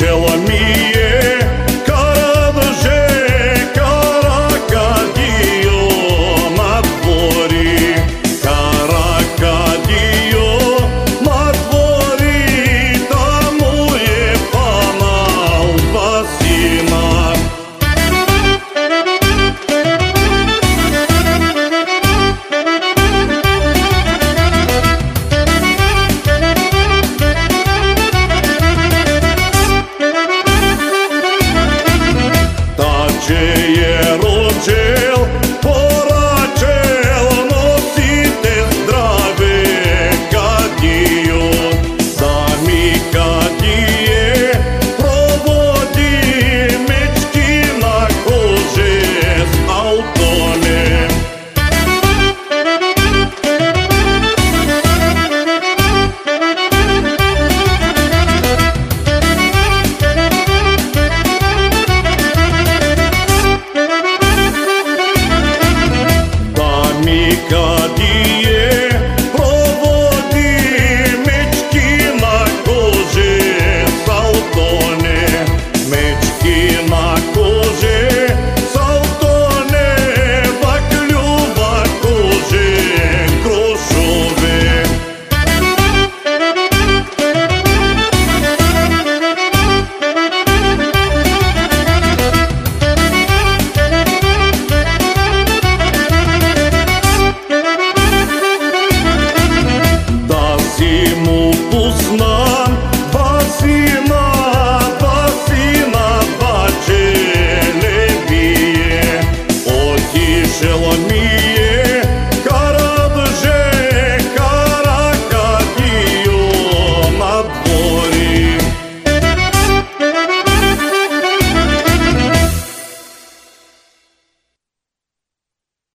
seu amigo. God.